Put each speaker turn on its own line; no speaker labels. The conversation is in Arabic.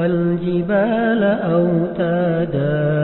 والجبال أوتادا